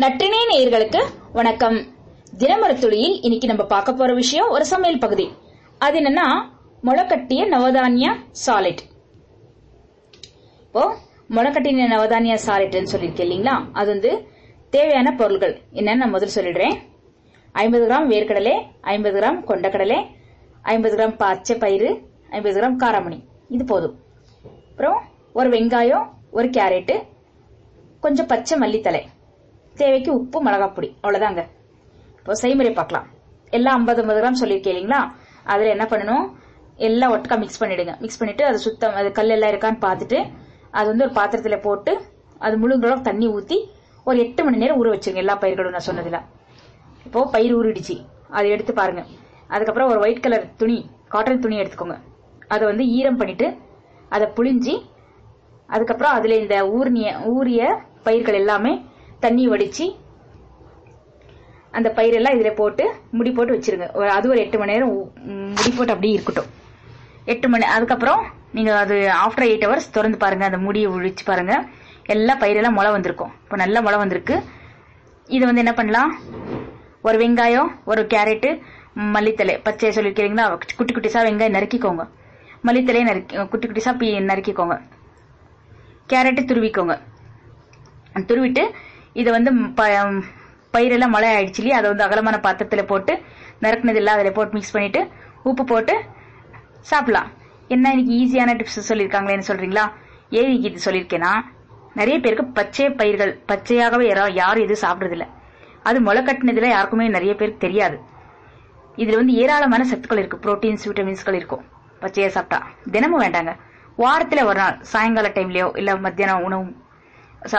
நற்றினை நேயர்களுக்கு வணக்கம். தினமர துளியில் இன்னைக்கு நம்ம பார்க்க போற விஷயம் ஒரு சமையல் பகுதி. அது என்னன்னா முளைக்கட்டிய நவதானிய சாலிட். இப்போ முளைக்கட்டிய நவதானிய சாலிட்னு சொல்லியிருக்கேன் இல்லைங்களா? அது வந்து தேவையான பொருள்கள். என்னன்னு நான் முதல் சொல்லிடுறேன். ஐம்பது கிராம் வேர்க்கடலை ஐம்பது கிராம் கொண்டக்கடலை ஐம்பது கிராம் பச்சை பயிறு ஐம்பது கிராம் காராமணி. இது போதும். அப்புறம் ஒரு வெங்காயம் ஒரு கேரட்டு கொஞ்சம் பச்சை மல்லித்தலை. தேவைக்கு உப்பு மிளகாப்பொடி. அவ்வளவுதாங்க. இப்போ செய்முறை பார்க்கலாம். எல்லாம் ஐம்பது ஐம்பது கிராம் சொல்லியிருக்கேன் இல்லைங்களா? அதில் என்ன பண்ணணும்? எல்லாம் ஒட்டுக்கா மிக்ஸ் பண்ணிடுங்க. மிக்ஸ் பண்ணிட்டு அது சுத்தம் அது கல் எல்லாம் இருக்கான்னு பார்த்துட்டு அது வந்து ஒரு பாத்திரத்தில் போட்டு அது முழுங்குற தண்ணி ஊற்றி ஒரு எட்டு மணி நேரம் ஊற வச்சிருங்க எல்லா பயிர்களும் நான் சொன்னதுல. இப்போ பயிர் ஊறிடுச்சு. அதை எடுத்து பாருங்க. அதுக்கப்புறம் ஒரு ஒயிட் கலர் துணி காட்டன் துணி எடுத்துக்கோங்க. அதை வந்து ஈரம் பண்ணிட்டு அதை புழிஞ்சி அதுக்கப்புறம் அதுல இந்த ஊர்னிய ஊறிய பயிர்கள் எல்லாமே தண்ணி வடிச்சு அந்த பயிரெல்லாம் இதுல போட்டு முடி போட்டு வச்சிருங்க. ஒரு அது ஒரு எட்டு மணி நேரம் முடி போட்டு அப்படியே இருக்கட்டும். எட்டு மணி அதுக்கப்புறம் நீங்க அது ஆஃப்டர் எயிட் ஹவர்ஸ் திறந்து பாருங்க. அந்த முடியை ஒழிச்சு பாருங்க. எல்லா பயிரெல்லாம் முளை வந்திருக்கும். இப்போ நல்லா முளை வந்திருக்கு. இது வந்து என்ன பண்ணலாம்? ஒரு வெங்காயம் ஒரு கேரட்டு மல்லித்தலை. பச்சை சொல்லிருக்கீங்களா? குட்டி குட்டிசா வெங்காயம் நறுக்கிக்கோங்க. மல்லித்தலையை நறுக்கி குட்டி குட்டிசா பி நறுக்கிக்கோங்க. கேரட்டு துருவிக்கோங்க. துருவிட்டு இதை வந்து ப- பயிரெல்லாம் மழை ஆயிடுச்சு இல்லையா? அதை வந்து அகலமான பாத்திரத்தில் போட்டு நறுக்குனது எல்லாம் அதில் போட்டு மிக்ஸ் பண்ணிட்டு உப்பு போட்டு சாப்பிடலாம். என்ன இன்னைக்கு ஈஸியான டிப்ஸ் சொல்லியிருக்காங்களேன்னு சொல்றீங்களா? ஏன் இன்னைக்கு இது சொல்லியிருக்கேன்னா நிறைய பேருக்கு பச்சை பயிர்கள் பச்சையாகவே யாரா- யாரும் எதுவும் சாப்பிடுறதில்ல. அது முளை கட்டினதுல யாருக்குமே நிறைய பேருக்கு தெரியாது. இதுல வந்து ஏராளமான சத்துக்கள் இருக்கு. புரோட்டீன்ஸ் விட்டமின்ஸ்கள் இருக்கும். பச்சையா சாப்பிட்டா. தினமும் வேண்டாங்க. வாரத்துல ஒரு நாள் சாயங்கால டைம்லயோ இல்ல மத்தியானம் உணவு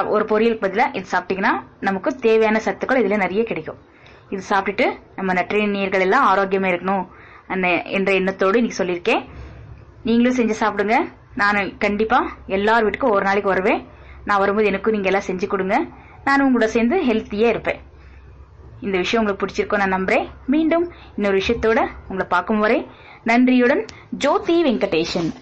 ஒரு பொரியலுக்கு பதிலா இது சாப்பிட்டீங்கன்னா நமக்கு தேவையான சத்துக்கள் இதுல நிறைய கிடைக்கும். இது சாப்பிட்டுட்டு நம்ம நற்றின நீர்கள் எல்லாம் ஆரோக்கியமா இருக்கணும். அந்த- என்ற எண்ணத்தோடு இன்னைக்கு சொல்லியிருக்கேன். நீங்களும் செஞ்சு சாப்பிடுங்க. நான் கண்டிப்பா எல்லார் வீட்டுக்கும் ஒரு நாளைக்கு வருவேன். நான் வரும்போது எனக்கும் நீங்க எல்லாம் செஞ்சு கொடுங்க. நானும் உங்களோட சேர்ந்து ஹெல்த்தியா இருப்பேன். இந்த விஷயம் உங்களுக்கு பிடிச்சிருக்கோம் நான் நம்புறேன். மீண்டும் இன்னொரு விஷயத்தோட உங்களை பார்க்கும் வரை நன்றியுடன் ஜோதி வெங்கடேஷன்.